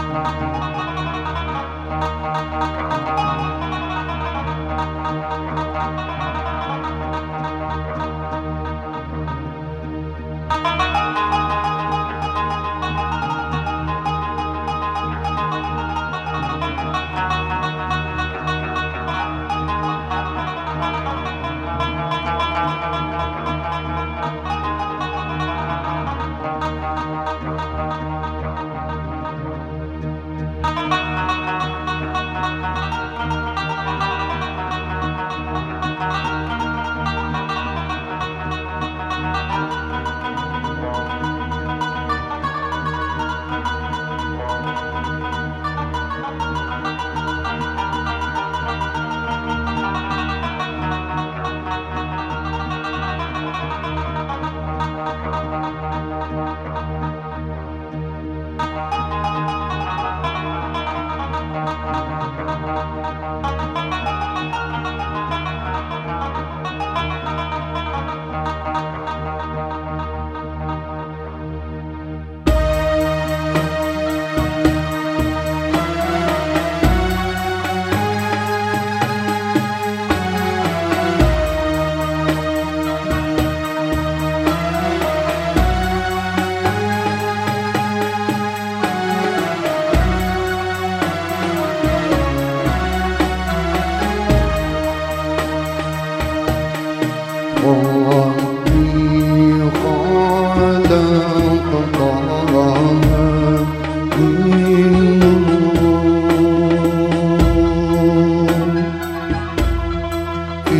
Thank you.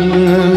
Amen.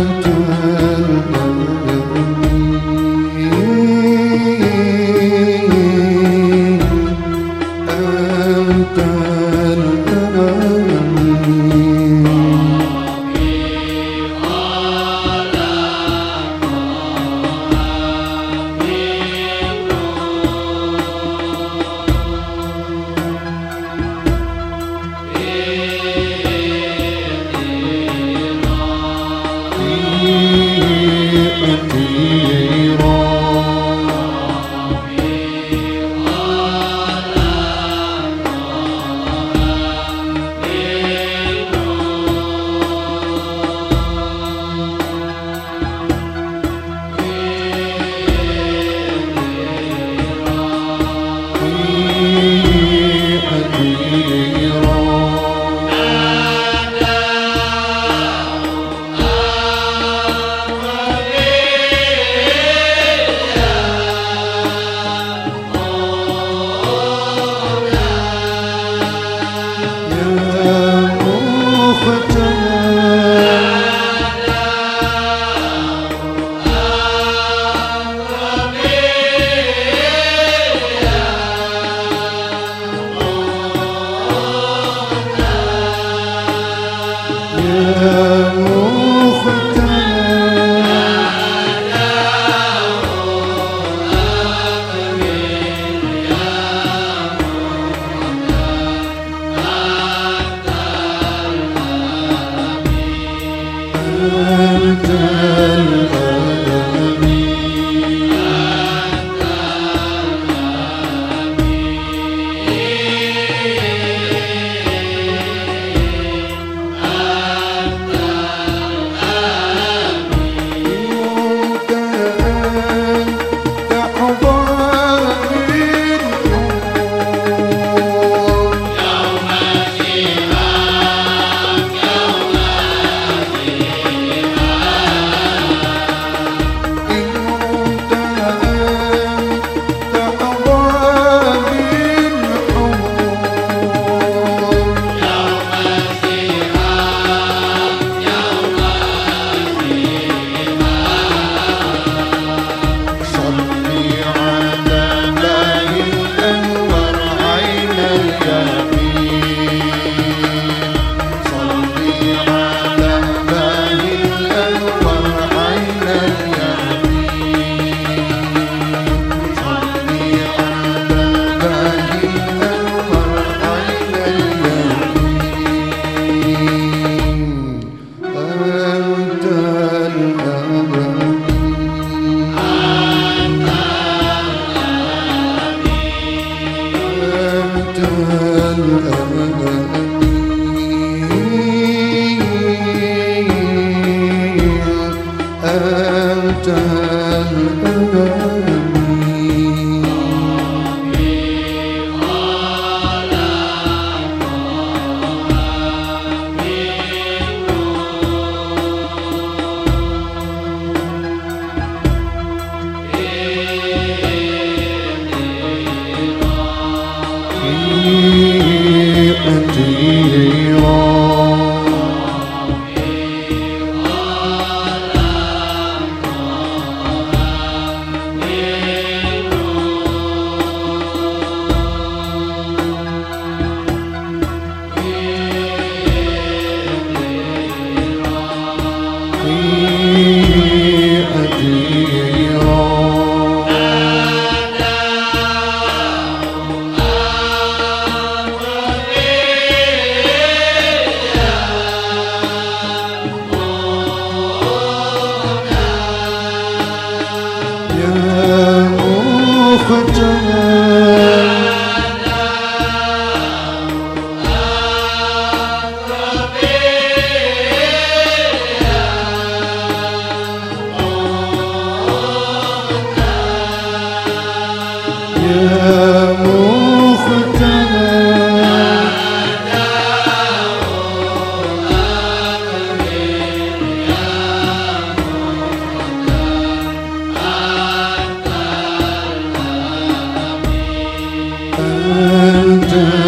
senden